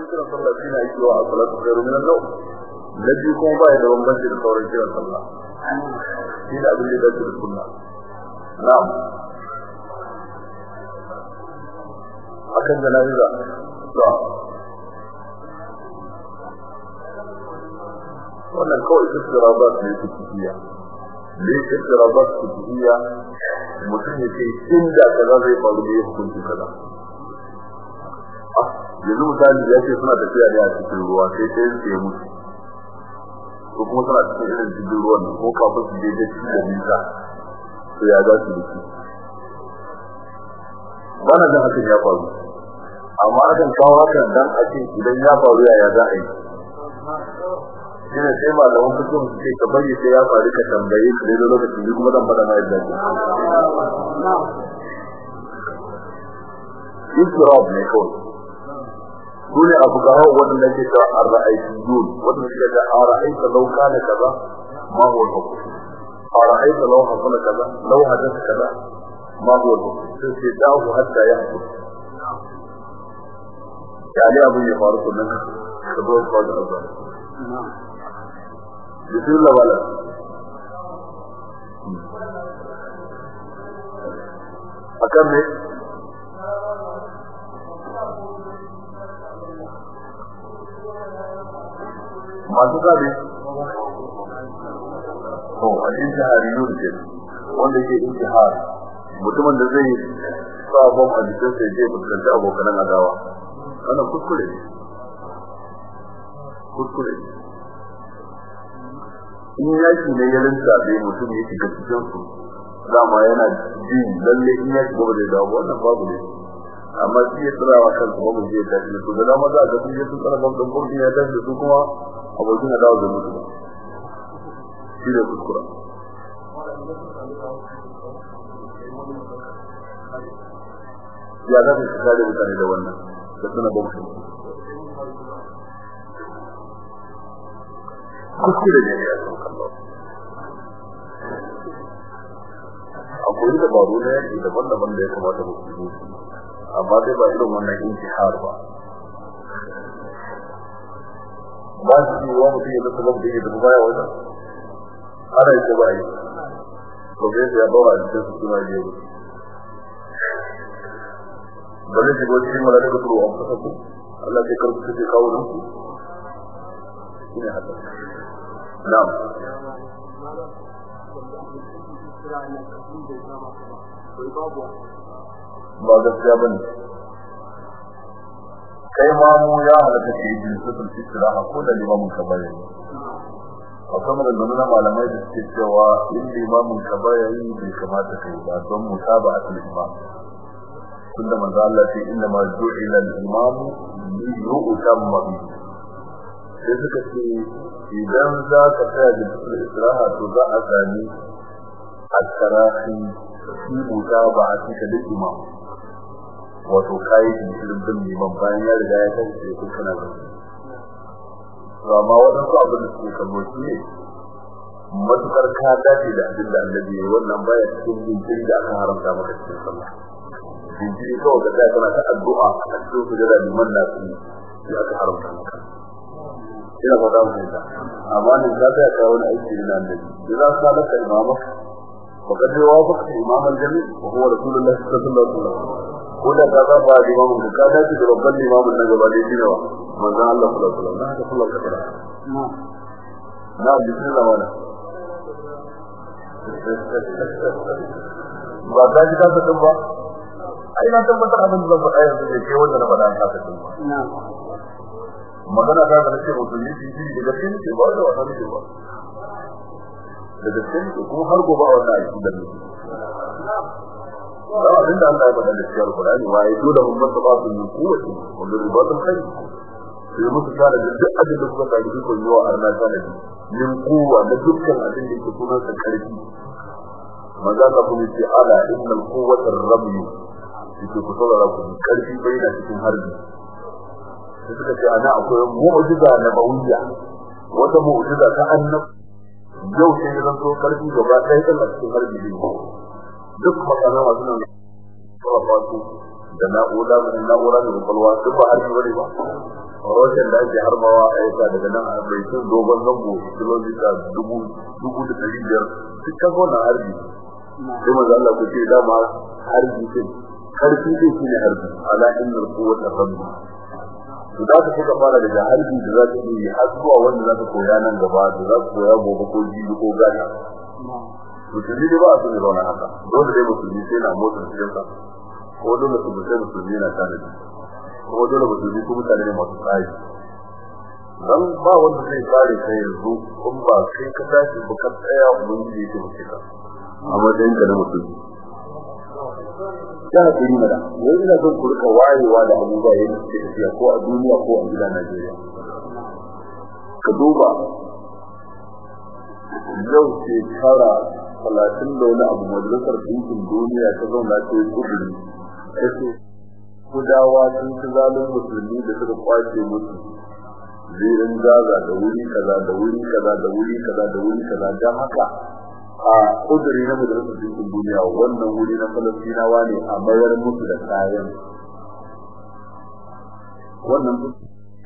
farkon kiran sallah shine ake wa as-salatu khairu min an-nawm na biyu kuma ba da bambanci da sauran kiran sallah. Shi da abin da ya dace da sunna. Na'am. Akan jana'iza. To wannan kawai istirabat ne su kiyaye ne istirabat su kiyaye mutum ya ce inda kaza zai faru ne hukunci kaza? Yanzu misali ya ce suna tafiya ne a cikin ruwa sai sai su yi mutu. Ko kuma suna cikin irin cikin ruwan ko kafin su je gaci da nisa to ya za su yi ba na jin hakan ya faru. Amma akan kawo hakan dan a ce idan ya faru yaya za a yi? Shine sai malaman fito su ce ka bari sai ya faru ka tambaye ka dai lokacin ni kuma zan faɗa ma yadda ke Isra'ab ne kawai. Dole abu gawa wanda ke da ar-ra'aytiyun wanda ke da ar-ra'ayta law kana kaza ma huwa al-hukm. Ar-ra'ayta law hasala kaza law hadatha kaza ma huwa al-hukm. Sai sai dawo hatta ya hukum ya ne abin ya faru kullun ka zo ka da azan bismillah wala. Akan ne zaɓe to a intihari yau ke wanda ke intihar mutumin da zai sa bom a jikin sai je fuskanci abokanan adawa. Wannan kuskure kuskure in yaki ne ya rinta bai mutum ya shiga cikin su dama yana jin lalle in ya shiga da dawo wannan babu ne. Amma shi ya tsara wa kansa ba mu je da shi to da dama za ga sun je sun tsara ban dan ya tashi su kuma abokin adawa da mutu shi da kuskura. Ya za su kare mutane da wannan da suna bautin kuskure ne ya san kallon akwai dabaru na yaki daban-daban da ya kamata mu su. Amma dai ba irin wannan intihar ba. Ba shi yi wa mutum ya zata mutum ya zama baya wajen. Ana yi ba yi? To bai ya daura a cikin su suna yi ba zai shigo cikin mala daga turu an fasa ku? Allah zai ƙarfi su kawo nan ku? Shi ne haka. Na'am. Ba gaskiya ba ne. Cewa in limamin ka baya yi bai kamata kai ba don musaba a imam tunda manzo Allah ce inna ma ju'ila al-imam li yu'tamma bi sai suka ce idan za ka tsaya da sufin istiraha to za a sami at-tarahi fi mutaba'atika lil imam wato kai shirin bin liman bayan ya riga ya tafi sai kun kana da to amma wannan ko abin da suke kallo shi ne matukar ka dace da abin da annabi ya wannan baya cikin jinkiri da aka haramta maka cikin sallah jinkiri kawai ka tsaya kana ta addu'a a cikin sujada liman na su ya aka haramta maka ina fata mu da amma ne ka tsaya ka wani aiki na annabi idan ka laka imama وقد وافق امام الجميع وهو رسول الله صلى الله عليه وسلم ko da ka zaba limamin ka ka dace da babban limamin na gaba dai shine wa manzo Allah sallallahu alaihi wasallam haka sallallahu alaihi wasallam na bismillah wala ba da ji ka san ba ai na tabbatar abin da zan faɗa yanzu ne ke wanda na faɗa ka san ba magana ta da ce mutum yi shi da gaske ne ba da wata ne ba da gaske ne kuma har gobe a wannan aiki da ne da abin da Allah ya faɗa da cikin Qur'ani wa ya dole mun masa ba su yi kuwaci wanda ribatun kai sai musu tare da duk abin da kuka kai duk yi wa arna ta da min kuwa da dukkan abin da yake sunan sa ƙarfi. Maza ka kuma ce ala innal quwwata ar-ramy yake ku saurara ku ƙarfi bai da cikin harbi. Sai suka ce ana akwai mu'jiza nabawiyya. Wata mu'jiza ta annab yau sai zan so ƙarfi gaba ɗaya kan cikin harbi ne duk makana masu nan sarrafa su da na'ura da na'ura da ƙwaƙwalwa duk ba harbi ba ne ba. Roken da ake harbawa a yasa daga nan a bai sun dogon zango kilomita dubu dubu da ɗari biyar duk ka gona harbi. Sai maza Allah ku ce dama harbi din ƙarfi din shine harbi ala innal quwwata rabbi. To da ka kuka fara daga harbi da za ka yi har zuwa wanda za ka koya nan gaba da za ka koya gobe ko jibi ko gata. Musulmi ne ba a sun zauna haka. Dole dai musulmi sai na motsa cikinsa ko dole su sai musulmi na tare da ko dole musulmi ko mutane ne masu tsari. Dan ba wanda zai kare kai yanzu kun ba kai ka tashi ba tsaya ubangiji yake muke ka a matsayin ka na musulmi. Ya haƙuri mana wai ina son ku riƙa wayewa da abubuwa yayin da tafiya ko a duniya ko a gida Najeriya. Ka duba yau shekara talatin da wani abu majalisar ɗinkin duniya ta zauna yi kudiri ta ce kudawa sun ci zalin musulmi da suka ƙwace musu. Zirin gaza da wuri kaza da wuri kaza da wuri kaza da wuri kaza. Don haka a kudiri na majalisar ɗinkin duniya wannan wuri na falastinawa ne a mayar musu da kayan. Wannan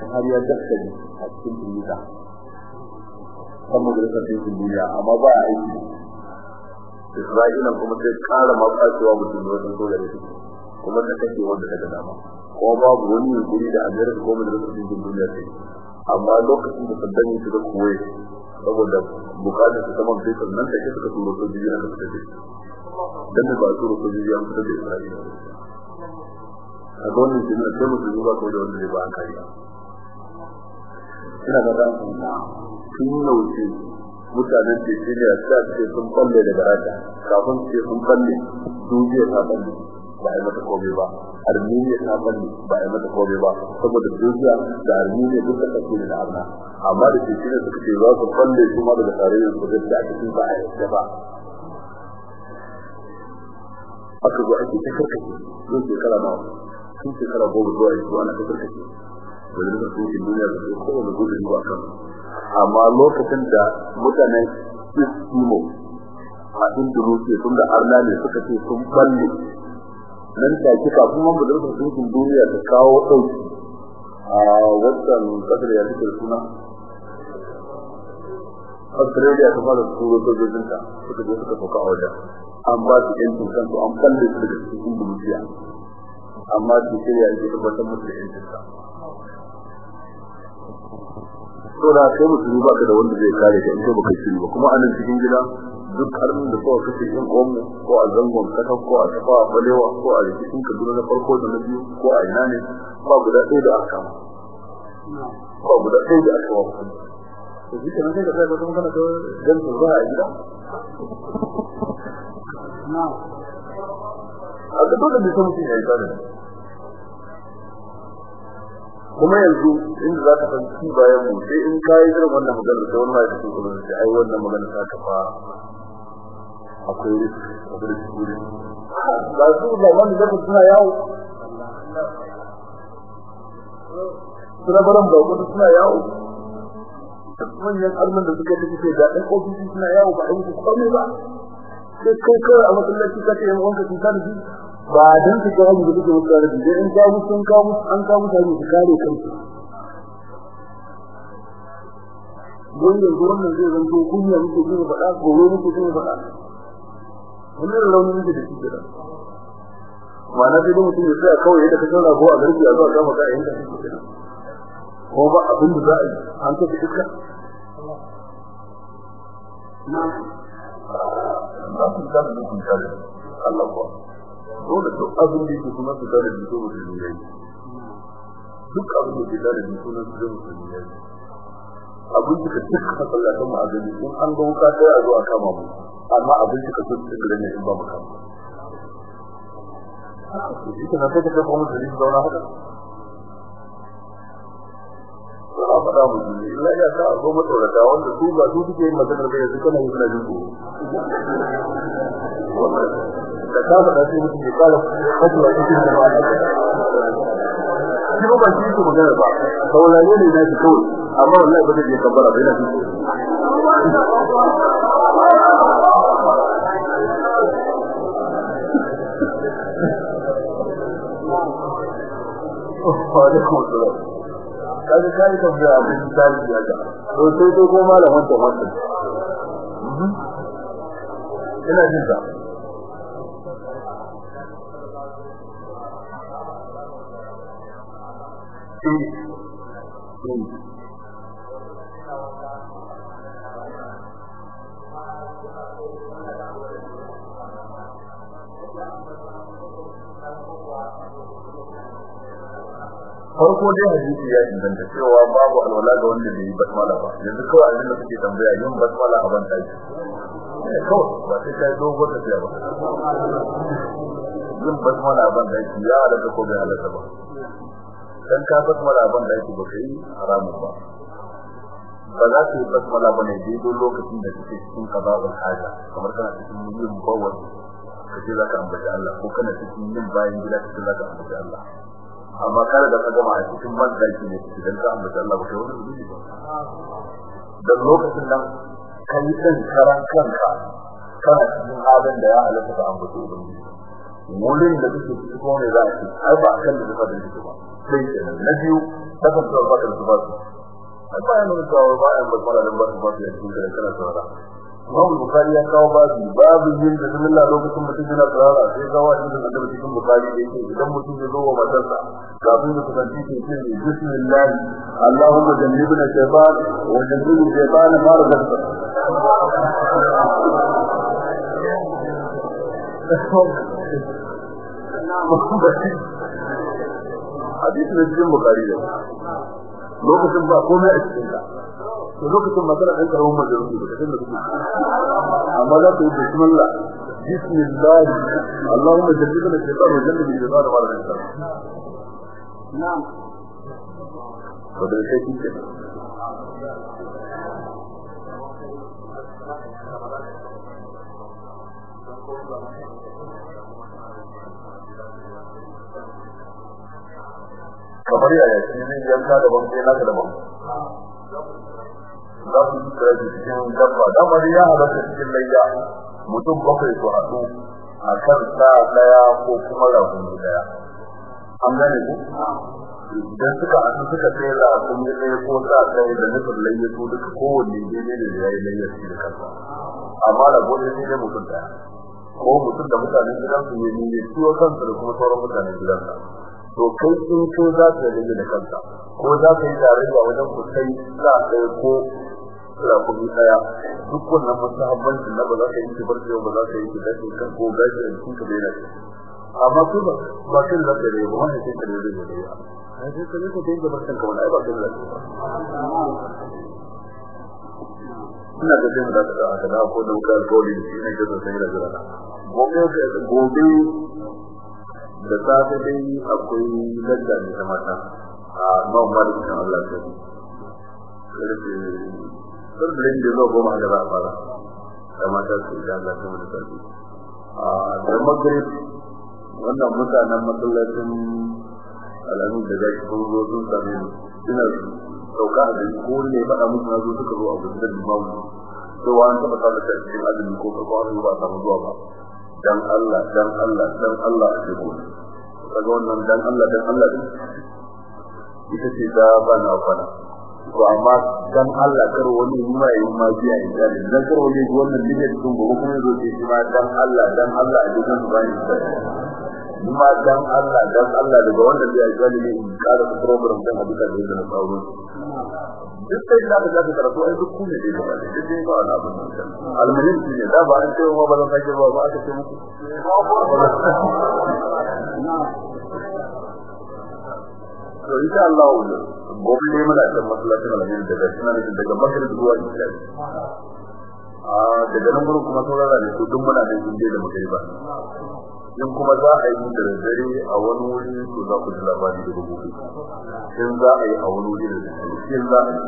har ya daskare a cikin duniya kan majalisar ɗinkin duniya amma ba a aiki. Isra'ila kuma sai kara ma kwacewa mutum da wajen soja da kuma ta kashe wanda daga dama. Kuma babu wani yunkuri da Amerika ko majalisar ɗinkin duniya ce amma lokacin da Saddam ya shiga Kuwait saboda buƙatar su saman fetur nan take suka turo sojoji aka fita da dan da ba turo sojoji an fita da Isra'ila. A shi ne sai musulmi ba ko da wanda zai ba an kariya. Ina ga dan sun nauce mutanen Nigeria ta ce sun balle daga Rasha kafin ce sun balle duniya ta balle ba a mata komai ba. Armenia ta balle ba a mata komai ba. Saboda duniya da Armenia duka ta ce da Allah. Amma da Nigeria suka ce za su balle su ma daga tarayyar su da ake cikin ba yadda ba. Aka zo ake ta karkace sun shekara nawa? Sun shekara goma zuwa yanzu ana ta karkace sun duniya da su amma lokacin da mutanen Eskimo a Indonesia sun da arna ne suka ce sun balle nan da kika kuma mu da sun duniya ta kawo ɗauki a wannan ƙasar ya take suna. Australia ta fara turo sojojin ta suka je suka sauka a wajen. An ba su yancin kansu an balle su daga cikin Indonesia amma shirya ake tabbatar musu da yancin sa to da kai musulmi ba ka da wanda zai kare ka in ka baka shiri ba. Kuma a nan cikin gida duk harbin da kowa kake yin uwanmu ko a zangon kasa ko a tafa a balewa ko a rikicin kaduna na farko da na biyu ko a ina ne ba guda ɗaya da aka ba guda ɗaya da aka wa to shi kenan sai ka sai ka kuma kana zuwa a gida? A ga dole ne sai mutum ya yi tare kuma yanzu inda za ka san bayan mu sai in kai irin wannan magana da wani da kuma sai ai wannan magana ta ka fa akwai akwai shuri ba su da wani suna yawo. Suna baran ba suna yawo. Manyan arman da suka tafi sai da ɗan suna yawo ba a yi komai ba. Sai kai kawai a masallaci ka ba dan su ga wani da suke mutuwa da dai in ka musu an ka musu an ka musu ne su kare kansu. Don yanzu wannan zai zanto kunya muke jin faɗa gobe muke jin faɗa. Wannan raunin da shi da ma'ana sai da mutum ya tsaya kawai yadda ka san rago a garki a zuwa kama ka yayin da kake kenan. Ko ba abin da za a yi an kafa iska. Na ba su da mutum kare Allah kuwa. Dole duk abin da yake kuma su da da su mutum yayi duk abin da yake da da su mutum yayi abin da ka duk masallatan mu a gani in an ga wuka sai a zo a kama mu. Amma abin da ka su da ne in ba mu kama. Shi kana sai ka mu da zauna haka. A faɗa mu ne illa ya sa ko matsorata wanda su ba su suke yin maganar da yanzu kana yin jin tsoro. Da ka faɗa sai mutum ya kala hajjuwa cikin jama'a. Shi ba shi yake magana ba. Saurare ne na shi kawai amma wallahi ba zai kabbara bai na shi kaga kai ka ga abin tsari ya ga to sai to ko malam wanda wanda ina jin ka farko dai hadisi ya inganta cewa babu alwala ga wanda bai yi basmala ba. Yanzu kawai abin da kuke tambaya yin basmala a ban daki eh kawai ba sai kai dogo tafiya ba. Yin basmala a ban daki ya halaka ko bai halaka ba? Dan ka basmala ban daki ba kai haramun ba. Ba za ka yi basmala ba ne daidai lokacin da kake cikin kaza'ul haja. Kamar kana cikin yin bawal kace za ka ambaci Allah. Ko kana cikin yin bayan gida kace za ka ambaci Allah. Amma kada da ka gama a cikin banzaki ne idan ka ambata Allah ba kai wani zubi ba. Da lokacin nan kai din karan kanka kana cikin halin da ya halatta ka ambata ubangiji. Wurin da kake ciki ko ne za a ci ai ba kan da zaka da shi ba. Sai kenan. Na biyu kasan da ba ka da ba ai ba yana da ba ya ba mara da ba ba ya cikin da kana tsara Imam Bukhari ya kawo babu babu yin da bismillah lokacin mutum yana tsara sai kawo hadisi da daga cikin Bukhari da yake idan mutum ya zo wa matarsa kafin da kusanci ke ce bismillah Allahumma jannibna shaytan wa jannibna shaytan ma razaqta. hadisi da cikin Bukhari da lokacin ba komai a cikin ka to lokacin magana ɗan ƙaramin majalisi da kafin da kuke. Amma za ku yi bismillah. Bismillah. Allahumma jannibna shaytan wa jannibna shaytan ma razaqta na'am. To da sai kike kamar yaya shi zai yanka daban sai naka daban. Za su yi kira cikin dabba. Dama dai ya halatta cikin layya mutum bakwai su haɗu a kan sa ɗaya ko kuma ragun ɗaya. An gane ku? Idan suka haɗu suka sai ragun ɗaya ko sa ɗaya da nufin layya su duka kowanne daidai da ya yi layya su da kansa. Amma ragun ɗaya sai dai mutum ɗaya. Ko mutum da mutanen gidansu ne ne ciwo kansa da kuma sauran mutanen gidansa. To kai in ko za ka rage da kanka ko za ka yi tarayya wajen ku kai za ka yi ko rakumi ɗaya duk wannan musahabbancin na ba za ka yi ki barke ba za ka yi ki dace kan ko gashi da kuka da amma ku ba ba da ba da dare ai sai ko da ka da ina da jin da da ko da ka ne da sai da jira gobe gobe da safe dai akwai ladda ne ta mata. A nan malikin Allah ta yi ƙarfe sirrin da zo goma da ba fara. Da mata su da Allah ta mutu sarki a da magrib wannan mutanen masallacin alamun da zai ko zo sun same ni. Ina sauka da ko ne faɗa musu na zo suka zo a gurin da limamu cewa an taɓa sa da cikin azumi ko ka kwana ba samu zuwa ba. Dan Allah dan Allah dan Allah a cikin kaga wannan dan Allah dan Allah din. Ita ce da ba na fara to amma dan Allah kar wani ma yi ma biya da dan kar wani wannan dige cikin gobe kuma zo ce shi ma dan Allah dan Allah a cikin bayan kuma dan Allah dan Allah daga wannan da ya gani ne in kara su program dan abuka da yana tsaro duk sai da ka ga karatu ai duk kuma dai ba duk dai ba wani abin nan almuhim ne da ba an ce ba zan sake ba ba aka ce muku. To insha Allah gobe ne muna da masallacin alhaji daga suna da daga magrib zuwa isha a daga nan gurin kuma saurara ne ko duk muna da inda da mukai ba. In kuma za a yi da dare a wani wuri to za ku ji labari daga gobe in za a yi a wani wuri da dare in za a yi